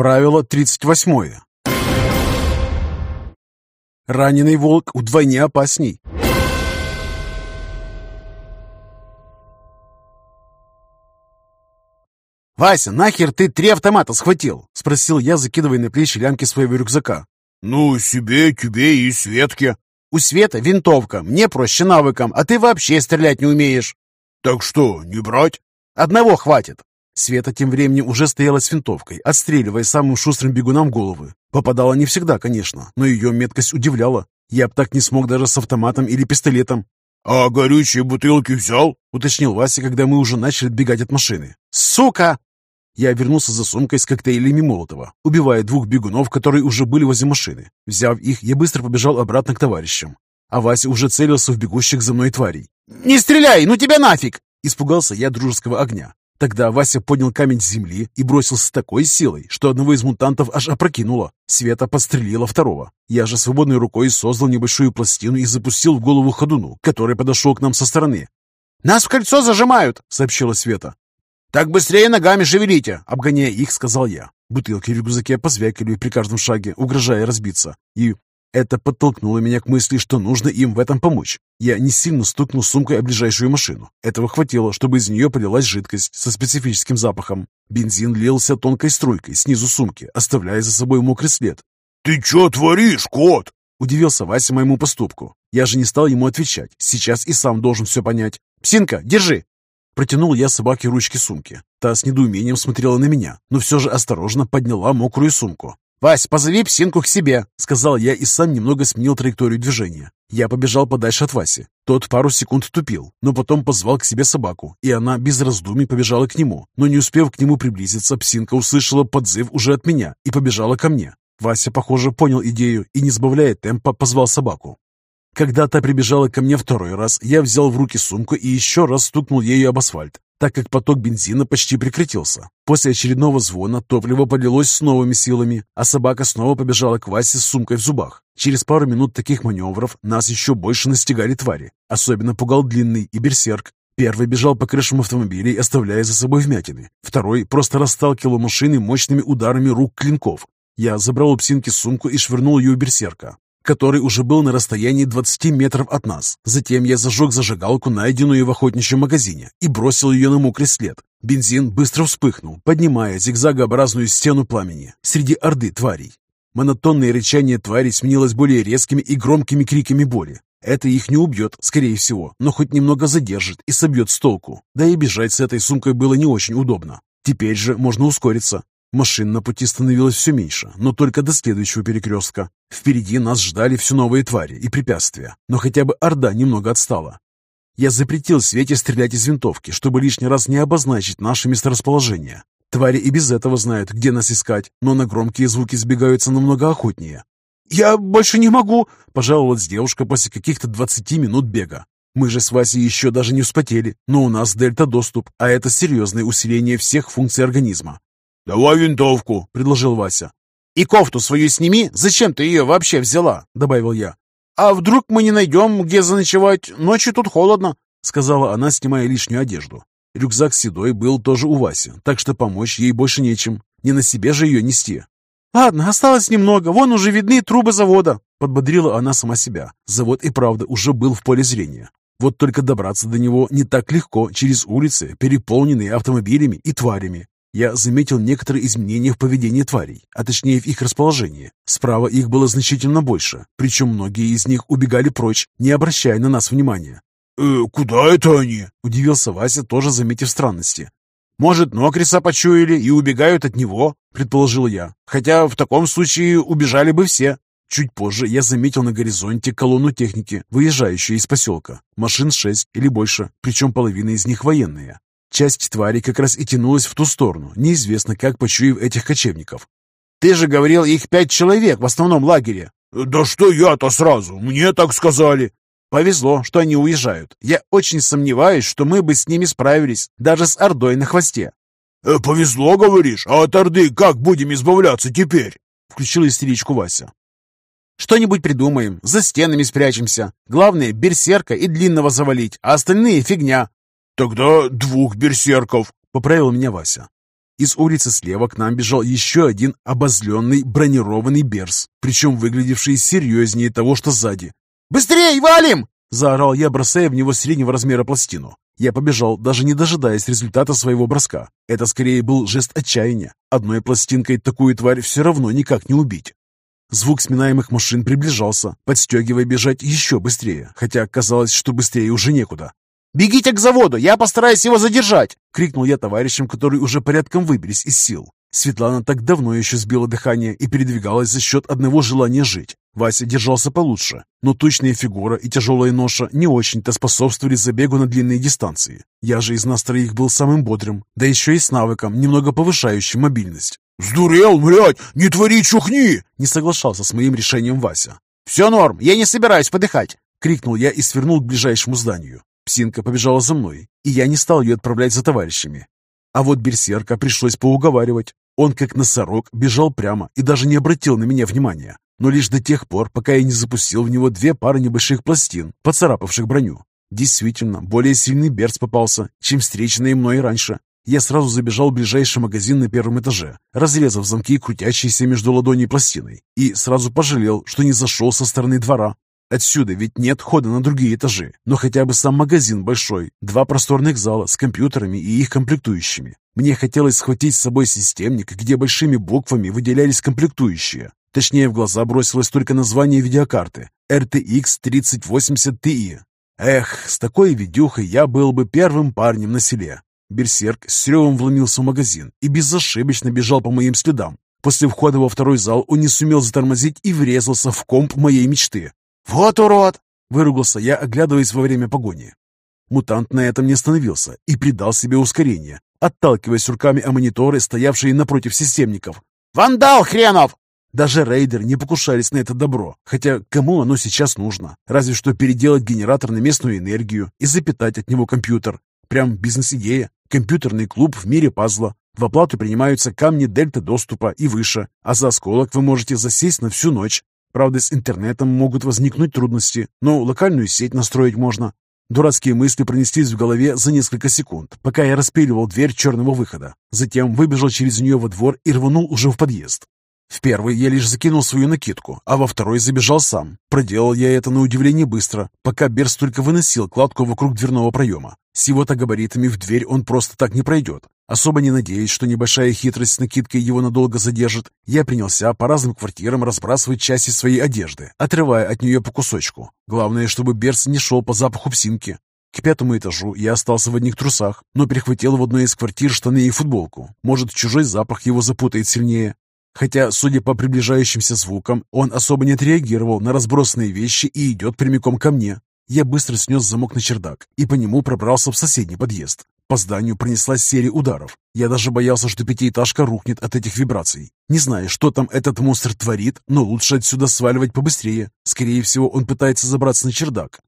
Правило 38. Раненый волк вдвойне опасней. «Вася, нахер ты три автомата схватил?» — спросил я, закидывая на плечи лямки своего рюкзака. «Ну, себе, тебе и Светке». «У Света винтовка, мне проще навыкам, а ты вообще стрелять не умеешь». «Так что, не брать?» «Одного хватит». Света тем временем уже стояла с винтовкой, отстреливая самым шустрым бегунам головы. Попадала не всегда, конечно, но ее меткость удивляла. Я б так не смог даже с автоматом или пистолетом. «А горючие бутылки взял?» — уточнил Вася, когда мы уже начали отбегать от машины. «Сука!» Я вернулся за сумкой с коктейлями Молотова, убивая двух бегунов, которые уже были возле машины. Взяв их, я быстро побежал обратно к товарищам. А Вася уже целился в бегущих за мной тварей. «Не стреляй! Ну тебя нафиг!» Испугался я дружеского огня. Тогда Вася поднял камень с земли и бросил с такой силой, что одного из мутантов аж опрокинуло. Света подстрелила второго. Я же свободной рукой создал небольшую пластину и запустил в голову ходуну, который подошел к нам со стороны. «Нас в кольцо зажимают!» — сообщила Света. «Так быстрее ногами шевелите!» — обгоняя их, сказал я. Бутылки в рюкзаке позвякали при каждом шаге, угрожая разбиться. И это подтолкнуло меня к мысли, что нужно им в этом помочь. Я не сильно стукнул сумкой о ближайшую машину. Этого хватило, чтобы из нее полилась жидкость со специфическим запахом. Бензин лился тонкой струйкой снизу сумки, оставляя за собой мокрый след. «Ты что творишь, кот?» Удивился Вася моему поступку. Я же не стал ему отвечать. Сейчас и сам должен все понять. «Псинка, держи!» Протянул я собаке ручки сумки. Та с недоумением смотрела на меня, но все же осторожно подняла мокрую сумку. «Вась, позови псинку к себе», — сказал я и сам немного сменил траекторию движения. Я побежал подальше от Васи. Тот пару секунд тупил, но потом позвал к себе собаку, и она без раздумий побежала к нему. Но не успев к нему приблизиться, псинка услышала подзыв уже от меня и побежала ко мне. Вася, похоже, понял идею и, не сбавляя темпа, позвал собаку. Когда та прибежала ко мне второй раз, я взял в руки сумку и еще раз стукнул ею об асфальт так как поток бензина почти прекратился. После очередного звона топливо полилось с новыми силами, а собака снова побежала к Васе с сумкой в зубах. Через пару минут таких маневров нас еще больше настигали твари. Особенно пугал длинный и берсерк. Первый бежал по крышам автомобилей, оставляя за собой вмятины. Второй просто расталкивал машины мощными ударами рук клинков. Я забрал у псинки сумку и швырнул ее у берсерка который уже был на расстоянии 20 метров от нас. Затем я зажег зажигалку, найденную в охотничьем магазине, и бросил ее на мокрый след. Бензин быстро вспыхнул, поднимая зигзагообразную стену пламени среди орды тварей. Монотонное рычание тварей сменилось более резкими и громкими криками боли. Это их не убьет, скорее всего, но хоть немного задержит и собьет с толку. Да и бежать с этой сумкой было не очень удобно. Теперь же можно ускориться. Машин на пути становилось все меньше, но только до следующего перекрестка. Впереди нас ждали все новые твари и препятствия, но хотя бы Орда немного отстала. Я запретил Свете стрелять из винтовки, чтобы лишний раз не обозначить наше месторасположение. Твари и без этого знают, где нас искать, но на громкие звуки сбегаются намного охотнее. «Я больше не могу!» – пожаловалась девушка после каких-то 20 минут бега. Мы же с Васей еще даже не вспотели, но у нас дельта-доступ, а это серьезное усиление всех функций организма. «Давай винтовку», — предложил Вася. «И кофту свою сними. Зачем ты ее вообще взяла?» — добавил я. «А вдруг мы не найдем, где заночевать? Ночью тут холодно», — сказала она, снимая лишнюю одежду. Рюкзак седой был тоже у Васи, так что помочь ей больше нечем. Не на себе же ее нести. «Ладно, осталось немного. Вон уже видны трубы завода», — подбодрила она сама себя. Завод и правда уже был в поле зрения. Вот только добраться до него не так легко через улицы, переполненные автомобилями и тварями. Я заметил некоторые изменения в поведении тварей, а точнее в их расположении. Справа их было значительно больше, причем многие из них убегали прочь, не обращая на нас внимания. «Э, куда это они?» – удивился Вася, тоже заметив странности. «Может, Нокриса почуяли и убегают от него?» – предположил я. «Хотя в таком случае убежали бы все». Чуть позже я заметил на горизонте колонну техники, выезжающую из поселка. Машин шесть или больше, причем половина из них военные. Часть твари как раз и тянулась в ту сторону, неизвестно как почуяв этих кочевников. «Ты же говорил, их пять человек в основном лагере!» «Да что я-то сразу? Мне так сказали!» «Повезло, что они уезжают. Я очень сомневаюсь, что мы бы с ними справились, даже с Ордой на хвосте». «Э, «Повезло, говоришь? А от Орды как будем избавляться теперь?» Включил истеричку Вася. «Что-нибудь придумаем, за стенами спрячемся. Главное, берсерка и длинного завалить, а остальные фигня. «Тогда двух берсерков», — поправил меня Вася. Из улицы слева к нам бежал еще один обозленный бронированный берс, причем выглядевший серьезнее того, что сзади. «Быстрей, валим!» – заорал я, бросая в него среднего размера пластину. Я побежал, даже не дожидаясь результата своего броска. Это скорее был жест отчаяния. Одной пластинкой такую тварь все равно никак не убить. Звук сминаемых машин приближался, подстегивая бежать еще быстрее, хотя казалось, что быстрее уже некуда. «Бегите к заводу, я постараюсь его задержать!» — крикнул я товарищам, которые уже порядком выбились из сил. Светлана так давно еще сбила дыхание и передвигалась за счет одного желания жить. Вася держался получше, но тучная фигура и тяжелая ноша не очень-то способствовали забегу на длинные дистанции. Я же из нас троих был самым бодрым, да еще и с навыком, немного повышающим мобильность. «Сдурел, блядь! Не твори чухни!» Не соглашался с моим решением Вася. «Все норм, я не собираюсь подыхать!» Крикнул я и свернул к ближайшему зданию. Псинка побежала за мной, и я не стал ее отправлять за товарищами. А вот берсерка пришлось поуговаривать. Он, как носорог, бежал прямо и даже не обратил на меня внимания, но лишь до тех пор, пока я не запустил в него две пары небольших пластин, поцарапавших броню. Действительно, более сильный берц попался, чем встреченный мной раньше. Я сразу забежал в ближайший магазин на первом этаже, разрезав замки, крутящиеся между ладонью и пластиной, и сразу пожалел, что не зашел со стороны двора. Отсюда ведь нет хода на другие этажи, но хотя бы сам магазин большой, два просторных зала с компьютерами и их комплектующими. Мне хотелось схватить с собой системник, где большими буквами выделялись комплектующие. Точнее, в глаза бросилось только название видеокарты RTX 3080 Ti. Эх, с такой видюхой я был бы первым парнем на селе. Берсерк с ревом вломился в магазин и безошибочно бежал по моим следам. После входа во второй зал он не сумел затормозить и врезался в комп моей мечты. «Вот урод!» — выругался я, оглядываясь во время погони. Мутант на этом не остановился и придал себе ускорение, отталкиваясь руками о мониторы, стоявшие напротив системников. «Вандал хренов!» Даже рейдеры не покушались на это добро, хотя кому оно сейчас нужно? Разве что переделать генератор на местную энергию и запитать от него компьютер. Прям бизнес-идея. Компьютерный клуб в мире пазла. В оплату принимаются камни дельта доступа и выше, а за осколок вы можете засесть на всю ночь. Правда, с интернетом могут возникнуть трудности, но локальную сеть настроить можно. Дурацкие мысли пронеслись в голове за несколько секунд, пока я распиливал дверь черного выхода. Затем выбежал через нее во двор и рванул уже в подъезд. В первый я лишь закинул свою накидку, а во второй забежал сам. Проделал я это на удивление быстро, пока Берс только выносил кладку вокруг дверного проема. С его-то габаритами в дверь он просто так не пройдет. Особо не надеясь, что небольшая хитрость с накидкой его надолго задержит, я принялся по разным квартирам разбрасывать части своей одежды, отрывая от нее по кусочку. Главное, чтобы Берс не шел по запаху псинки. К пятому этажу я остался в одних трусах, но перехватил в одной из квартир штаны и футболку. Может, чужой запах его запутает сильнее. Хотя, судя по приближающимся звукам, он особо не отреагировал на разбросанные вещи и идет прямиком ко мне. Я быстро снес замок на чердак и по нему пробрался в соседний подъезд. По зданию пронеслась серия ударов. Я даже боялся, что пятиэтажка рухнет от этих вибраций. Не знаю, что там этот монстр творит, но лучше отсюда сваливать побыстрее. Скорее всего, он пытается забраться на чердак.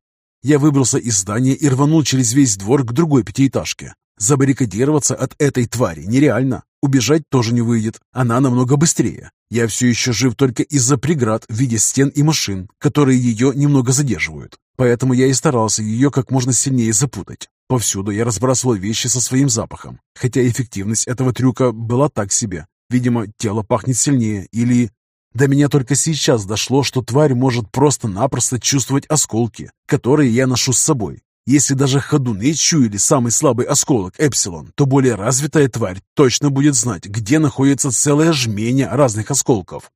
Я выбрался из здания и рванул через весь двор к другой пятиэтажке. Забаррикадироваться от этой твари нереально. Убежать тоже не выйдет. Она намного быстрее. Я все еще жив только из-за преград в виде стен и машин, которые ее немного задерживают. Поэтому я и старался ее как можно сильнее запутать. Повсюду я разбрасывал вещи со своим запахом, хотя эффективность этого трюка была так себе. Видимо, тело пахнет сильнее или... До меня только сейчас дошло, что тварь может просто-напросто чувствовать осколки, которые я ношу с собой. Если даже ходуны чуяли самый слабый осколок Эпсилон, то более развитая тварь точно будет знать, где находится целое жмение разных осколков.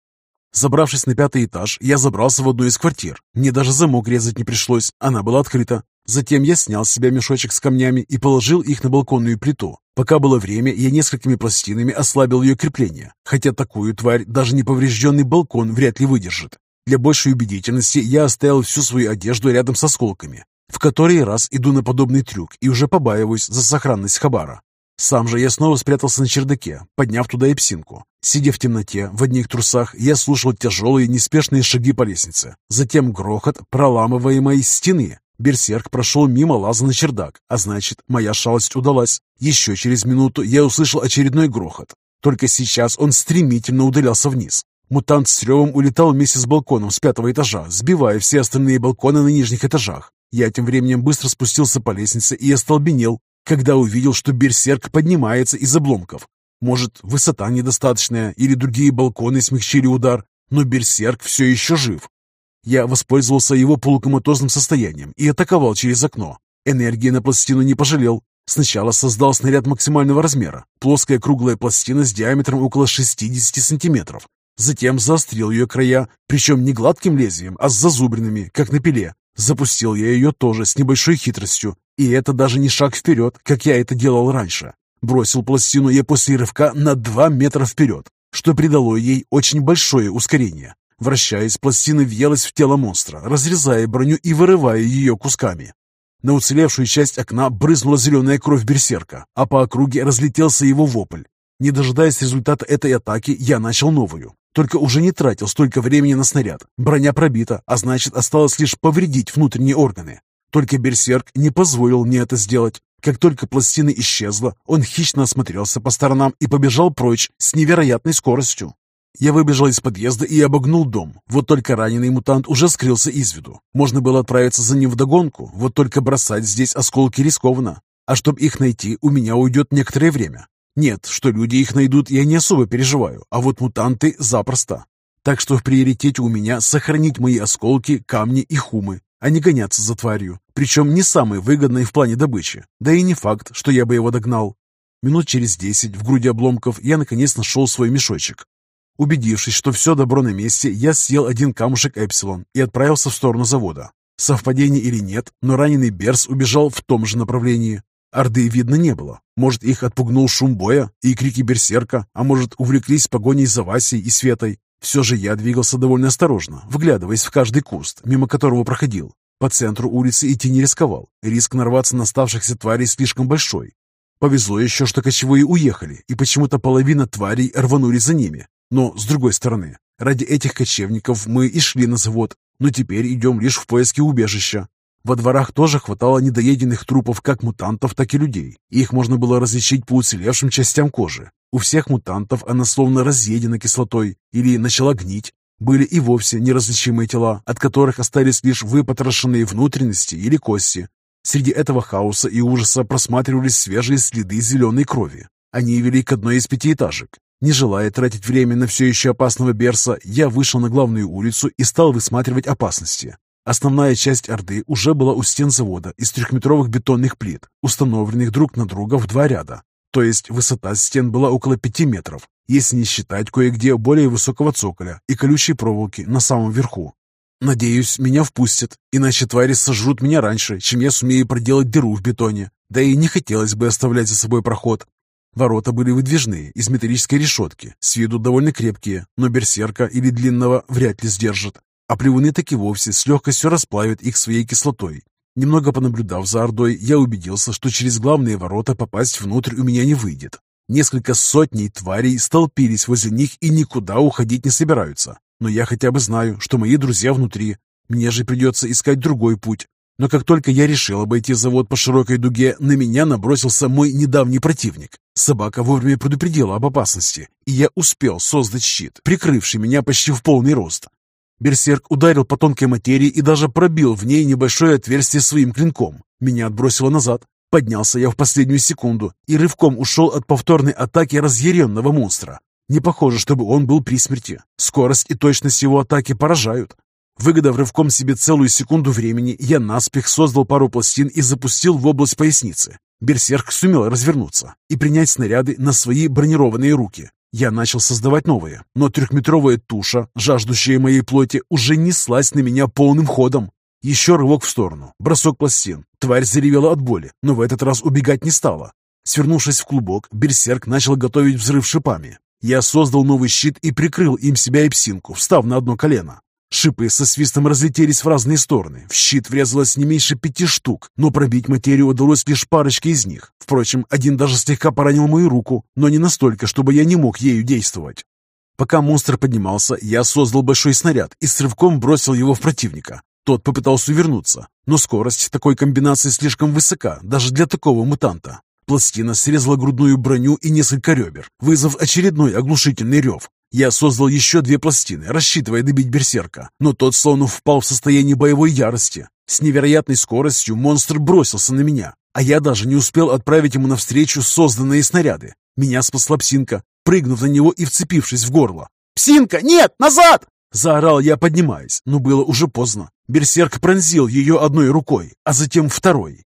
Забравшись на пятый этаж, я забрался в одну из квартир. Мне даже замок резать не пришлось, она была открыта. Затем я снял с себя мешочек с камнями и положил их на балконную плиту. Пока было время, я несколькими пластинами ослабил ее крепление, хотя такую тварь даже неповрежденный балкон вряд ли выдержит. Для большей убедительности я оставил всю свою одежду рядом с осколками. В который раз иду на подобный трюк и уже побаиваюсь за сохранность хабара. Сам же я снова спрятался на чердаке, подняв туда эпсинку. Сидя в темноте, в одних трусах, я слушал тяжелые неспешные шаги по лестнице. Затем грохот проламываемой стены. Берсерк прошел мимо лаза на чердак, а значит, моя шалость удалась. Еще через минуту я услышал очередной грохот. Только сейчас он стремительно удалялся вниз. Мутант с ревом улетал вместе с балконом с пятого этажа, сбивая все остальные балконы на нижних этажах. Я тем временем быстро спустился по лестнице и остолбенел, когда увидел, что берсерк поднимается из обломков. Может, высота недостаточная или другие балконы смягчили удар, но берсерк все еще жив. Я воспользовался его полукоматозным состоянием и атаковал через окно. Энергии на пластину не пожалел. Сначала создал снаряд максимального размера, плоская круглая пластина с диаметром около 60 сантиметров. Затем заострил ее края, причем не гладким лезвием, а с зазубринами, как на пиле. Запустил я ее тоже с небольшой хитростью, и это даже не шаг вперед, как я это делал раньше. Бросил пластину я после рывка на 2 метра вперед, что придало ей очень большое ускорение. Вращаясь, пластина въелась в тело монстра, разрезая броню и вырывая ее кусками. На уцелевшую часть окна брызнула зеленая кровь берсерка, а по округе разлетелся его вопль. Не дожидаясь результата этой атаки, я начал новую. Только уже не тратил столько времени на снаряд. Броня пробита, а значит, осталось лишь повредить внутренние органы. Только берсерк не позволил мне это сделать. Как только пластина исчезла, он хищно осмотрелся по сторонам и побежал прочь с невероятной скоростью. Я выбежал из подъезда и обогнул дом. Вот только раненый мутант уже скрылся из виду. Можно было отправиться за ним вдогонку, вот только бросать здесь осколки рискованно. А чтобы их найти, у меня уйдет некоторое время. Нет, что люди их найдут, я не особо переживаю, а вот мутанты запросто. Так что в приоритете у меня сохранить мои осколки, камни и хумы, а не гоняться за тварью, причем не самый выгодный в плане добычи. Да и не факт, что я бы его догнал. Минут через десять в груди обломков я наконец нашел свой мешочек. Убедившись, что все добро на месте, я съел один камушек Эпсилон и отправился в сторону завода. Совпадение или нет, но раненый Берс убежал в том же направлении. Орды видно не было. Может, их отпугнул шум боя и крики берсерка, а может, увлеклись погоней за Васей и Светой. Все же я двигался довольно осторожно, вглядываясь в каждый куст, мимо которого проходил. По центру улицы идти не рисковал. Риск нарваться на оставшихся тварей слишком большой. Повезло еще, что кочевые уехали, и почему-то половина тварей рванули за ними. Но, с другой стороны, ради этих кочевников мы и шли на завод, но теперь идем лишь в поиске убежища. Во дворах тоже хватало недоеденных трупов как мутантов, так и людей. Их можно было различить по уцелевшим частям кожи. У всех мутантов она словно разъедена кислотой или начала гнить. Были и вовсе неразличимые тела, от которых остались лишь выпотрошенные внутренности или кости. Среди этого хаоса и ужаса просматривались свежие следы зеленой крови. Они вели к одной из пятиэтажек. Не желая тратить время на все еще опасного Берса, я вышел на главную улицу и стал высматривать опасности. Основная часть Орды уже была у стен завода из трехметровых бетонных плит, установленных друг на друга в два ряда. То есть высота стен была около пяти метров, если не считать кое-где более высокого цоколя и колючей проволоки на самом верху. Надеюсь, меня впустят, иначе твари сожрут меня раньше, чем я сумею проделать дыру в бетоне. Да и не хотелось бы оставлять за собой проход. Ворота были выдвижные, из металлической решетки, с виду довольно крепкие, но берсерка или длинного вряд ли сдержат а плевуны так и вовсе с легкостью расплавят их своей кислотой. Немного понаблюдав за Ордой, я убедился, что через главные ворота попасть внутрь у меня не выйдет. Несколько сотней тварей столпились возле них и никуда уходить не собираются. Но я хотя бы знаю, что мои друзья внутри. Мне же придется искать другой путь. Но как только я решил обойти завод по широкой дуге, на меня набросился мой недавний противник. Собака вовремя предупредила об опасности, и я успел создать щит, прикрывший меня почти в полный рост. Берсерк ударил по тонкой материи и даже пробил в ней небольшое отверстие своим клинком. Меня отбросило назад. Поднялся я в последнюю секунду и рывком ушел от повторной атаки разъяренного монстра. Не похоже, чтобы он был при смерти. Скорость и точность его атаки поражают. Выгодав рывком себе целую секунду времени, я наспех создал пару пластин и запустил в область поясницы. Берсерк сумел развернуться и принять снаряды на свои бронированные руки. Я начал создавать новые, но трехметровая туша, жаждущая моей плоти, уже неслась на меня полным ходом. Еще рывок в сторону, бросок пластин. Тварь заревела от боли, но в этот раз убегать не стала. Свернувшись в клубок, берсерк начал готовить взрыв шипами. Я создал новый щит и прикрыл им себя и псинку, встав на одно колено. Шипы со свистом разлетелись в разные стороны. В щит врезалось не меньше пяти штук, но пробить материю удалось лишь парочке из них. Впрочем, один даже слегка поранил мою руку, но не настолько, чтобы я не мог ею действовать. Пока монстр поднимался, я создал большой снаряд и с рывком бросил его в противника. Тот попытался увернуться, но скорость такой комбинации слишком высока, даже для такого мутанта. Пластина срезала грудную броню и несколько ребер, вызвав очередной оглушительный рев. Я создал еще две пластины, рассчитывая добить берсерка, но тот словно впал в состояние боевой ярости. С невероятной скоростью монстр бросился на меня, а я даже не успел отправить ему навстречу созданные снаряды. Меня спасла псинка, прыгнув на него и вцепившись в горло. «Псинка, нет, назад!» Заорал я, поднимаясь, но было уже поздно. Берсерк пронзил ее одной рукой, а затем второй.